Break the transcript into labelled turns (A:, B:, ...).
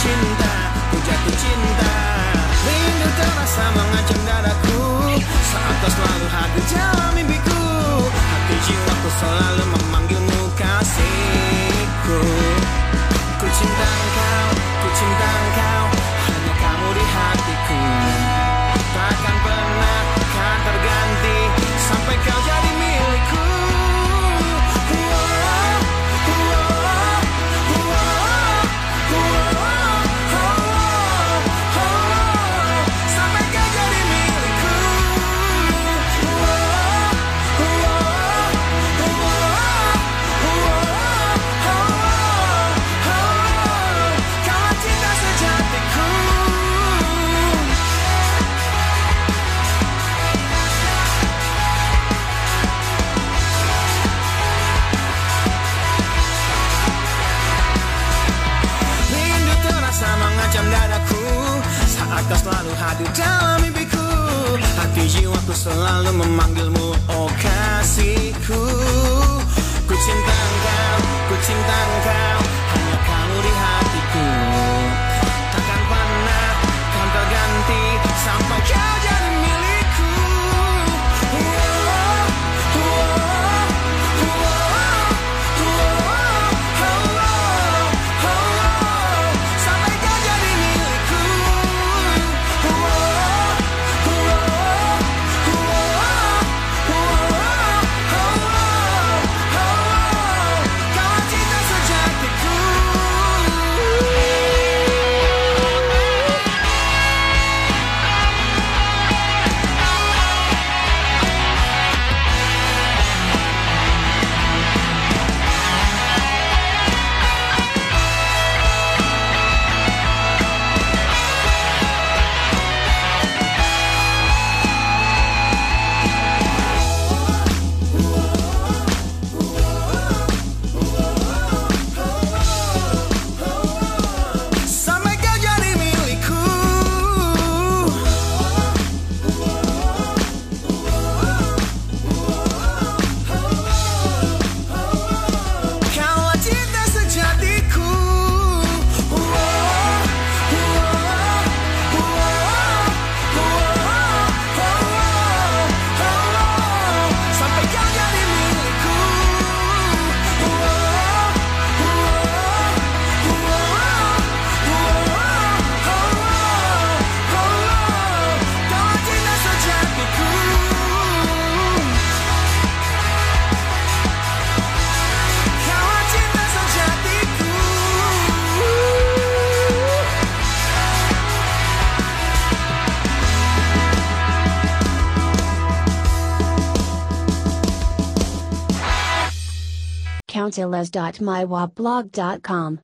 A: cinta Ku jatuh cinta. Rindu terasa mengancam dadaku. Saat kau selalu hadir dalam mimpiku. Hati jiwaku selalu memanggilmu kasihku. Ku cinta engkau, ku cinta engkau. Hanya kamu di hatiku. kau selalu hadir dalam mimpiku. Hati jiwaku selalu memanggilmu Oh kasihku. Ku cinta engkau, ku cinta engkau council
B: as.mywablog.com.